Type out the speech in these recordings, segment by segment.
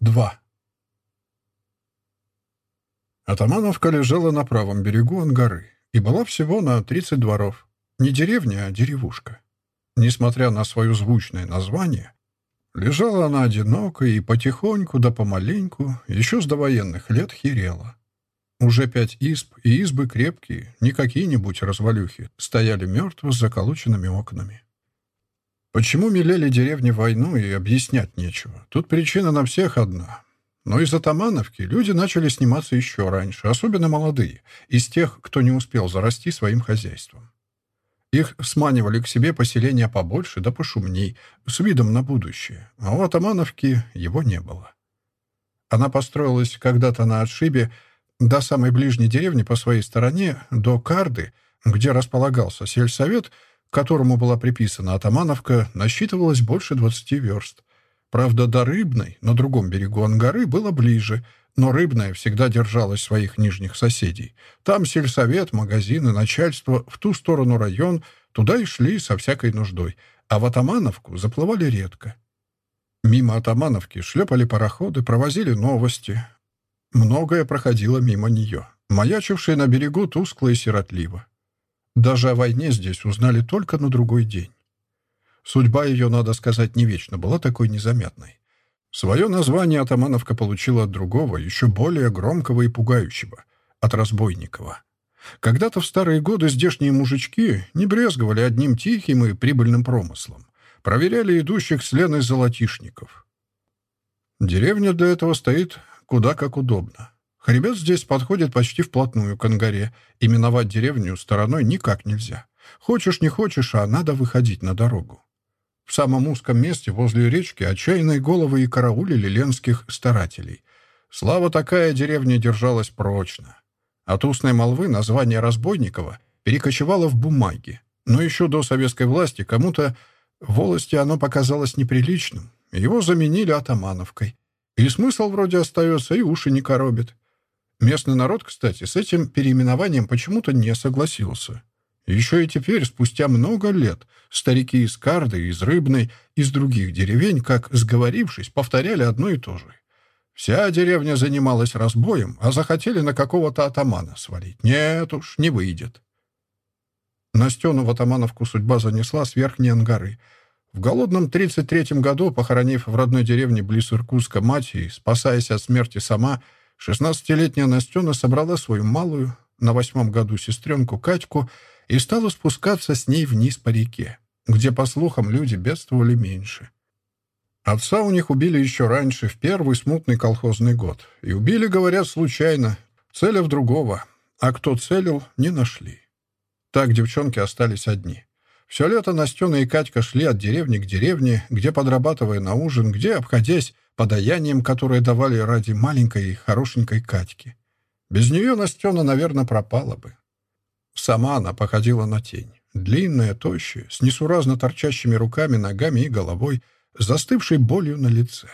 Два. Атамановка лежала на правом берегу Ангары и была всего на 30 дворов. Не деревня, а деревушка. Несмотря на свое звучное название, лежала она одиноко и потихоньку да помаленьку еще с довоенных лет херела. Уже пять изб, и избы крепкие, не какие-нибудь развалюхи, стояли мертвы с заколоченными окнами. Почему мелели деревни войну и объяснять нечего? Тут причина на всех одна. Но из атамановки люди начали сниматься еще раньше, особенно молодые, из тех, кто не успел зарасти своим хозяйством. Их сманивали к себе поселения побольше да пошумней, с видом на будущее, а у атамановки его не было. Она построилась когда-то на отшибе до самой ближней деревни по своей стороне, до Карды, где располагался сельсовет – которому была приписана Атамановка, насчитывалось больше 20 верст. Правда, до Рыбной, на другом берегу Ангары, было ближе, но Рыбная всегда держалась своих нижних соседей. Там сельсовет, магазины, начальство, в ту сторону район, туда и шли со всякой нуждой, а в Атамановку заплывали редко. Мимо Атамановки шлепали пароходы, провозили новости. Многое проходило мимо нее, маячившее на берегу тускло и сиротливо. Даже о войне здесь узнали только на другой день. Судьба ее, надо сказать, не вечно была такой незаметной. Свое название Атамановка получила от другого, еще более громкого и пугающего, от Разбойникова. Когда-то в старые годы здешние мужички не брезговали одним тихим и прибыльным промыслом. Проверяли идущих с Леной золотишников. Деревня для этого стоит куда как удобно. Хребет здесь подходит почти вплотную к ангаре. Именовать деревню стороной никак нельзя. Хочешь, не хочешь, а надо выходить на дорогу. В самом узком месте возле речки отчаянные головы и караулили ленских старателей. Слава такая деревня держалась прочно. От устной молвы название Разбойникова перекочевало в бумаги. Но еще до советской власти кому-то в волости оно показалось неприличным. Его заменили атамановкой. И смысл вроде остается, и уши не коробит. Местный народ, кстати, с этим переименованием почему-то не согласился. Еще и теперь, спустя много лет, старики из Карды, из Рыбной, из других деревень, как сговорившись, повторяли одно и то же. Вся деревня занималась разбоем, а захотели на какого-то атамана свалить. Нет уж, не выйдет. Настену в атамановку судьба занесла с верхней ангары. В голодном 33-м году, похоронив в родной деревне близ Иркутска мать и, спасаясь от смерти сама, Шестнадцатилетняя Настена собрала свою малую на восьмом году сестренку Катьку и стала спускаться с ней вниз по реке, где, по слухам, люди бедствовали меньше. Отца у них убили еще раньше, в первый смутный колхозный год. И убили, говорят, случайно, целя в другого. А кто целил, не нашли. Так девчонки остались одни. Все лето Настена и Катька шли от деревни к деревне, где подрабатывая на ужин, где, обходясь, подаянием, которое давали ради маленькой и хорошенькой Катьки. Без нее Настена, наверное, пропала бы. Сама она походила на тень. Длинная, тощая, с несуразно торчащими руками, ногами и головой, застывшей болью на лице.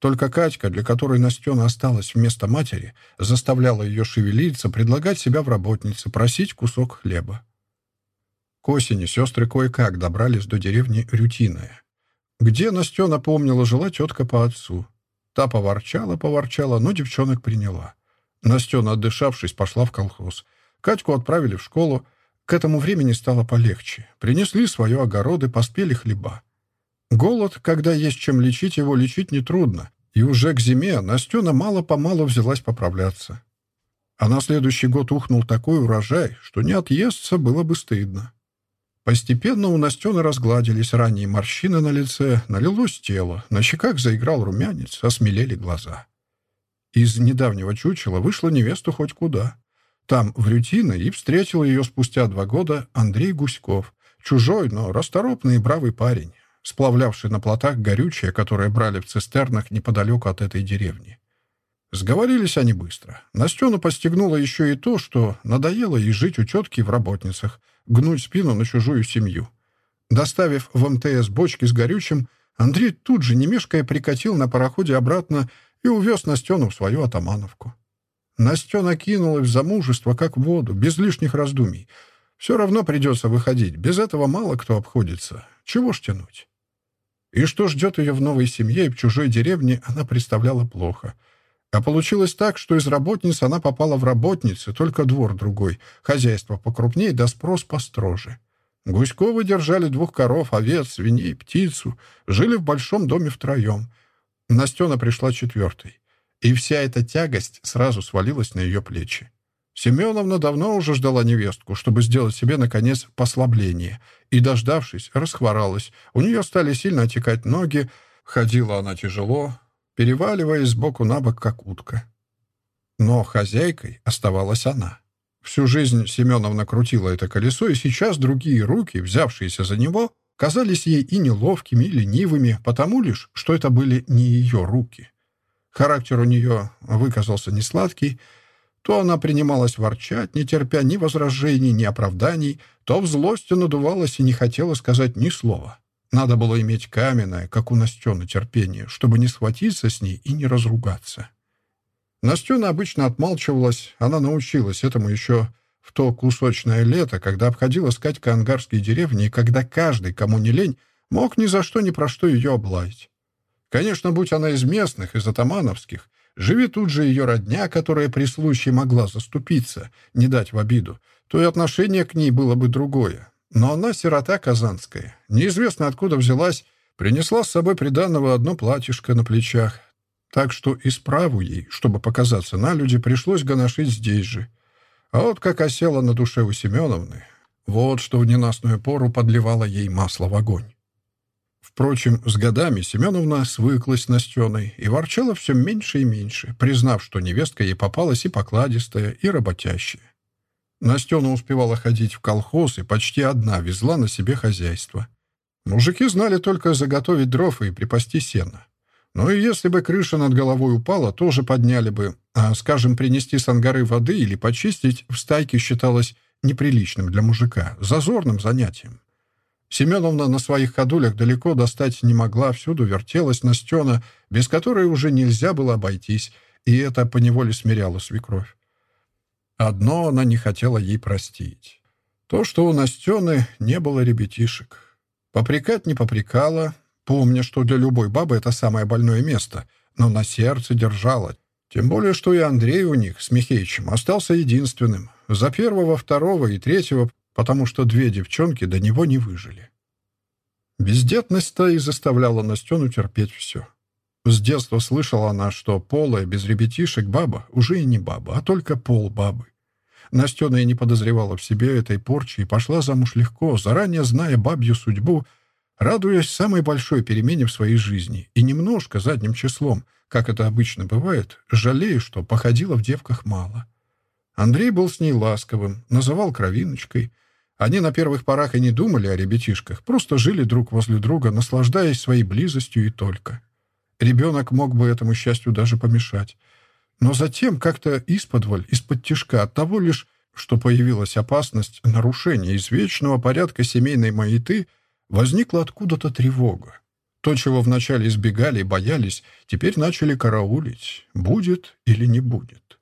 Только Катька, для которой Настена осталась вместо матери, заставляла ее шевелиться, предлагать себя в работнице, просить кусок хлеба. К осени сестры кое-как добрались до деревни Рютиная. Где Настена помнила, жила тетка по отцу. Та поворчала, поворчала, но девчонок приняла. Настена, отдышавшись, пошла в колхоз. Катьку отправили в школу. К этому времени стало полегче. Принесли свое огороды, поспели хлеба. Голод, когда есть чем лечить, его лечить нетрудно. И уже к зиме Настена мало-помалу взялась поправляться. А на следующий год ухнул такой урожай, что не отъестся было бы стыдно. Постепенно у Настены разгладились ранние морщины на лице, налилось тело, на щеках заиграл румянец, осмелели глаза. Из недавнего чучела вышла невесту хоть куда. Там, в Рютино, и встретил ее спустя два года Андрей Гуськов, чужой, но расторопный и бравый парень, сплавлявший на плотах горючее, которое брали в цистернах неподалеку от этой деревни. Сговорились они быстро. Настену постигнуло еще и то, что надоело ей жить у тетки в работницах, гнуть спину на чужую семью. Доставив в МТС бочки с горючим, Андрей тут же, не мешкая, прикатил на пароходе обратно и увез Настену в свою атамановку. Настена кинулась в замужество, как в воду, без лишних раздумий. Все равно придется выходить, без этого мало кто обходится. Чего ж тянуть? И что ждет ее в новой семье и в чужой деревне, она представляла плохо — а получилось так, что из работниц она попала в работницы, только двор другой, хозяйство покрупнее да спрос построже. Гуськовы держали двух коров, овец, свиней, птицу, жили в большом доме втроем. Настена пришла четвертой. И вся эта тягость сразу свалилась на ее плечи. Семеновна давно уже ждала невестку, чтобы сделать себе, наконец, послабление. И, дождавшись, расхворалась. У нее стали сильно отекать ноги, ходила она тяжело, переваливаясь сбоку на бок, как утка. Но хозяйкой оставалась она. Всю жизнь Семеновна крутила это колесо, и сейчас другие руки, взявшиеся за него, казались ей и неловкими, и ленивыми, потому лишь, что это были не ее руки. Характер у нее выказался несладкий, то она принималась ворчать, не терпя ни возражений, ни оправданий, то в злости надувалась и не хотела сказать ни слова. Надо было иметь каменное, как у Настена, терпение, чтобы не схватиться с ней и не разругаться. Настена обычно отмалчивалась, она научилась этому еще в то кусочное лето, когда обходила скатька ангарские деревни, и когда каждый, кому не лень, мог ни за что ни про что ее облаять. Конечно, будь она из местных, из атамановских, живи тут же ее родня, которая при случае могла заступиться, не дать в обиду, то и отношение к ней было бы другое но она сирота казанская. Неизвестно откуда взялась, принесла с собой приданного одно платьишко на плечах. Так что и справу ей, чтобы показаться на люди, пришлось гоношить здесь же. А вот как осела на душе у Семеновны, вот что в ненастную пору подливало ей масло в огонь. Впрочем, с годами Семеновна свыклась с Настеной и ворчала все меньше и меньше, признав, что невестка ей попалась и покладистая, и работящая. Настена успевала ходить в колхоз и почти одна везла на себе хозяйство. Мужики знали только заготовить дров и припасти сено. Но и если бы крыша над головой упала, тоже подняли бы. А, скажем, принести с ангары воды или почистить в стайке считалось неприличным для мужика, зазорным занятием. Семеновна на своих ходулях далеко достать не могла, всюду вертелась Настена, без которой уже нельзя было обойтись, и это поневоле смиряло свекровь. Одно она не хотела ей простить. То, что у Настены не было ребятишек. Попрекать не попрекала, помня, что для любой бабы это самое больное место, но на сердце держала. Тем более, что и Андрей у них с Михеичем остался единственным. За первого, второго и третьего, потому что две девчонки до него не выжили. Бездетность-то и заставляла Настену терпеть все. С детства слышала она, что полая без ребятишек баба уже и не баба, а только пол бабы. Настена и не подозревала в себе этой порчи и пошла замуж легко, заранее зная бабью судьбу, радуясь самой большой перемене в своей жизни и немножко задним числом, как это обычно бывает, жалею, что походила в девках мало. Андрей был с ней ласковым, называл кровиночкой. Они на первых порах и не думали о ребятишках, просто жили друг возле друга, наслаждаясь своей близостью и только. — Ребенок мог бы этому счастью даже помешать. Но затем как-то исподволь, из-под тишка, от того лишь, что появилась опасность нарушения извечного порядка семейной маяты, возникла откуда-то тревога. То, чего вначале избегали и боялись, теперь начали караулить, будет или не будет.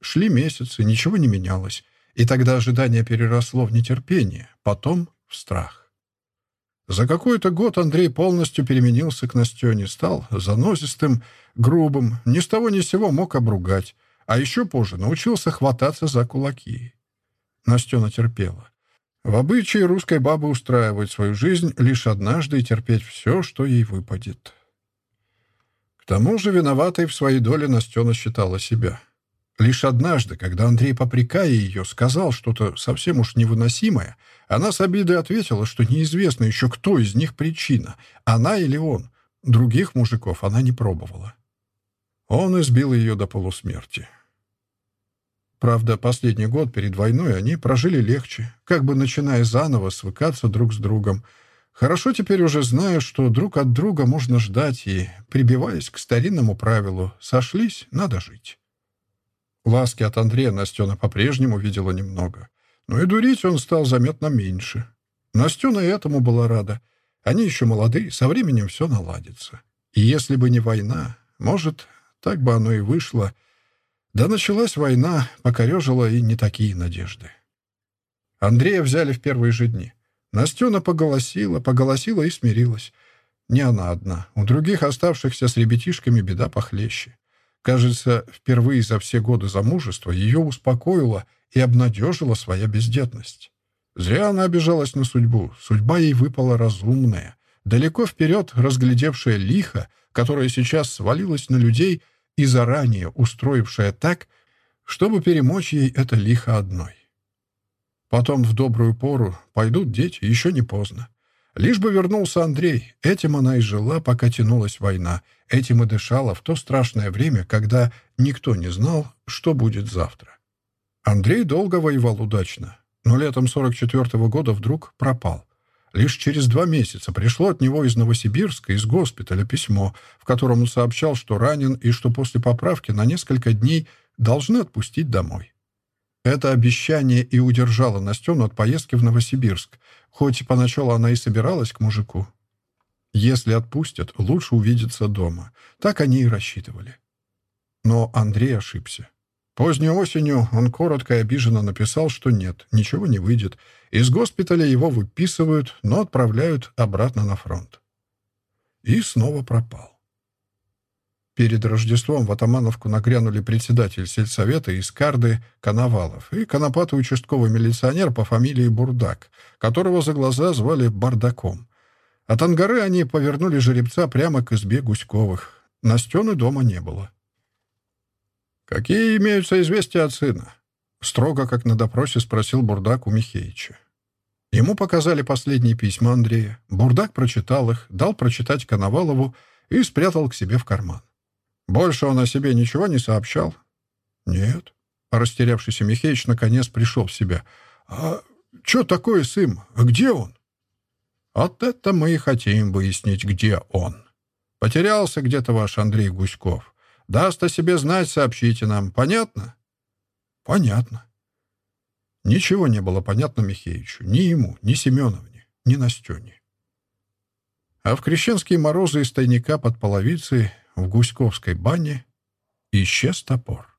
Шли месяцы, ничего не менялось, и тогда ожидание переросло в нетерпение, потом в страх. За какой-то год Андрей полностью переменился к Настене, стал заносистым, грубым, ни с того ни с сего мог обругать, а еще позже научился хвататься за кулаки. Настена терпела. В обычае русской бабы устраивать свою жизнь лишь однажды и терпеть все, что ей выпадет. К тому же виноватой в своей доле Настена считала себя — Лишь однажды, когда Андрей попрекая ее, сказал что-то совсем уж невыносимое, она с обидой ответила, что неизвестно еще кто из них причина, она или он. Других мужиков она не пробовала. Он избил ее до полусмерти. Правда, последний год перед войной они прожили легче, как бы начиная заново свыкаться друг с другом. Хорошо теперь уже зная, что друг от друга можно ждать, и, прибиваясь к старинному правилу «сошлись, надо жить». Ласки от Андрея Настена по-прежнему видела немного. Но и дурить он стал заметно меньше. Настена и этому была рада. Они еще молоды, со временем все наладится. И если бы не война, может, так бы оно и вышло. Да началась война, покорежила и не такие надежды. Андрея взяли в первые же дни. Настена поголосила, поголосила и смирилась. Не она одна. У других оставшихся с ребятишками беда похлеще. Кажется, впервые за все годы замужества ее успокоила и обнадежила своя бездетность. Зря она обижалась на судьбу. Судьба ей выпала разумная, далеко вперед разглядевшая лихо, которая сейчас свалилась на людей и заранее устроившая так, чтобы перемочь ей это лихо одной. Потом в добрую пору пойдут дети, еще не поздно. Лишь бы вернулся Андрей. Этим она и жила, пока тянулась война. Этим и дышала в то страшное время, когда никто не знал, что будет завтра. Андрей долго воевал удачно, но летом 44 -го года вдруг пропал. Лишь через два месяца пришло от него из Новосибирска, из госпиталя, письмо, в котором он сообщал, что ранен и что после поправки на несколько дней должны отпустить домой. Это обещание и удержало Настену от поездки в Новосибирск, хоть поначалу она и собиралась к мужику. Если отпустят, лучше увидеться дома. Так они и рассчитывали. Но Андрей ошибся. Поздней осенью он коротко и обиженно написал, что нет, ничего не выйдет. Из госпиталя его выписывают, но отправляют обратно на фронт. И снова пропал. Перед Рождеством в Атамановку нагрянули председатель сельсовета из Карды Коновалов и конопатый участковый милиционер по фамилии Бурдак, которого за глаза звали Бардаком. От ангары они повернули жеребца прямо к избе Гуськовых. Настены дома не было. «Какие имеются известия от сына?» Строго, как на допросе, спросил Бурдак у Михеича. Ему показали последние письма Андрея. Бурдак прочитал их, дал прочитать Коновалову и спрятал к себе в карман. Больше он о себе ничего не сообщал? Нет. Растерявшийся Михеич наконец пришел в себя. А что такое с им? Где он? От это мы и хотим выяснить, где он. Потерялся где-то ваш Андрей Гуськов. Даст о себе знать, сообщите нам. Понятно? Понятно. Ничего не было понятно Михеичу. Ни ему, ни Семеновне, ни Настене. А в крещенские морозы из тайника под половицей в Гуськовской бане исчез топор.